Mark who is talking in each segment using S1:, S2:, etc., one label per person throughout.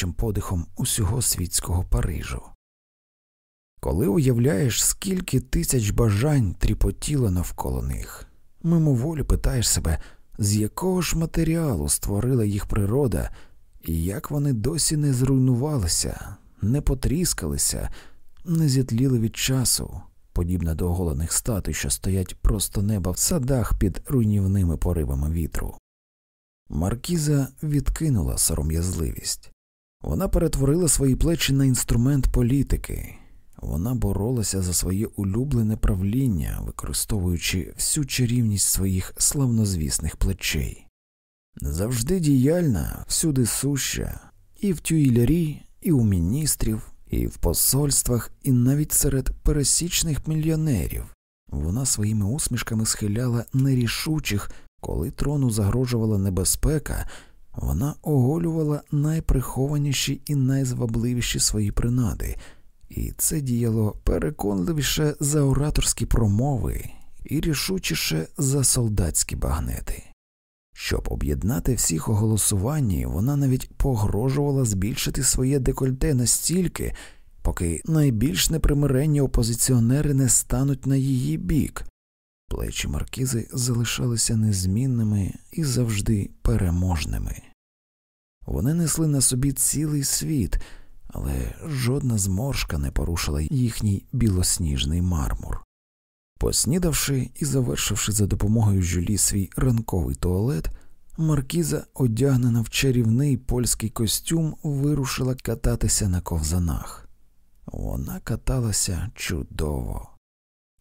S1: гарячим подихом усього світського Парижу. Коли уявляєш, скільки тисяч бажань тріпотіло навколо них, мимоволі питаєш себе, з якого ж матеріалу створила їх природа, і як вони досі не зруйнувалися, не потріскалися, не зітліли від часу, подібно до оголених статуй, що стоять просто неба в садах під руйнівними поривами вітру. Маркіза відкинула сором'язливість. Вона перетворила свої плечі на інструмент політики, вона боролася за своє улюблене правління, використовуючи всю чарівність своїх славнозвісних плечей. Завжди діяльна, всюди суща, і в тюйлярі, і у міністрів, і в посольствах, і навіть серед пересічних мільйонерів. Вона своїми усмішками схиляла нерішучих, коли трону загрожувала небезпека, вона оголювала найприхованіші і найзвабливіші свої принади, і це діяло переконливіше за ораторські промови і рішучіше за солдатські багнети. Щоб об'єднати всіх у голосуванні, вона навіть погрожувала збільшити своє декольте настільки, поки найбільш непримиренні опозиціонери не стануть на її бік. Плечі маркізи залишалися незмінними і завжди переможними. Вони несли на собі цілий світ, але жодна зморшка не порушила їхній білосніжний мармур. Поснідавши і завершивши за допомогою жюлі свій ранковий туалет, маркіза, одягнена в чарівний польський костюм, вирушила кататися на ковзанах. Вона каталася чудово.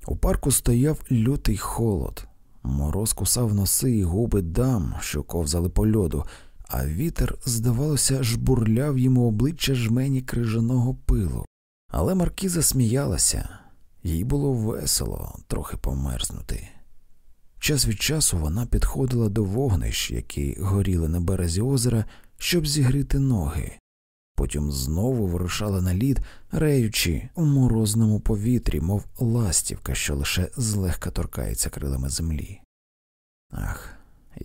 S1: У парку стояв лютий холод, мороз кусав носи і губи дам, що ковзали по льоду, а вітер, здавалося, жбурляв йому обличчя жмені крижаного пилу. Але маркіза сміялася, їй було весело трохи померзнути. Час від часу вона підходила до вогнищ, які горіли на березі озера, щоб зігріти ноги, потім знову вирушала на лід, реючи у морозному повітрі, мов ластівка, що лише злегка торкається крилами землі.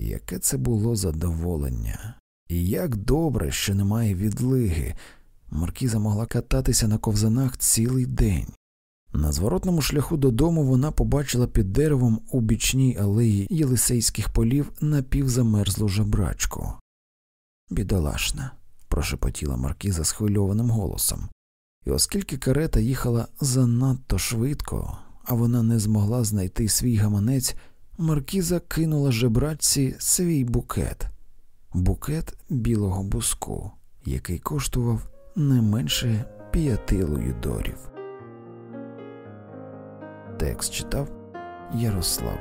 S1: Яке це було задоволення, і як добре, що немає відлиги. Маркіза могла кататися на ковзанах цілий день. На зворотному шляху додому вона побачила під деревом у бічній алеї Єлисейських полів напівзамерзлу жебрачку. Бідолашна, прошепотіла Маркіза схвильованим голосом, і оскільки карета їхала занадто швидко, а вона не змогла знайти свій гаманець, Маркіза кинула жебрачці свій букет, букет білого буску, який коштував не менше п'яти луїдорів. Текст читав Ярослав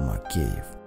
S1: Макеєв